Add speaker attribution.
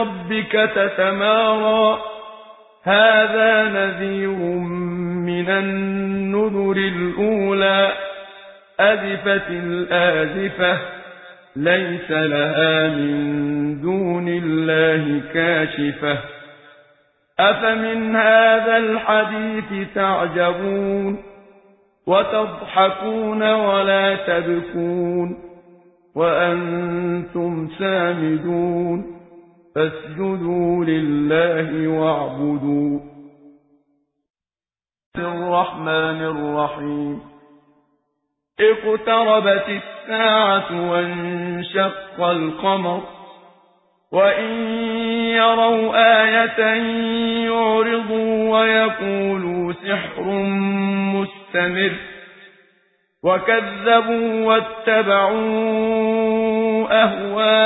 Speaker 1: ربك تتمارى. هذا نذير من النذر الأولى. أذفت الآذفة ليس لها من دون الله كاشفة. أفمن هذا الحديث تعجبون؟ وتضحكون ولا تبكون؟ وأنتم سامدون؟ فاسجدوا لله واعبدوا. الرحمن الرحيم. اقتربت الساعة وانشق القمر. وإن يروا آية يعرضوا ويقولوا سحر مستمر. وكذبوا واتبعوا أهواءهم.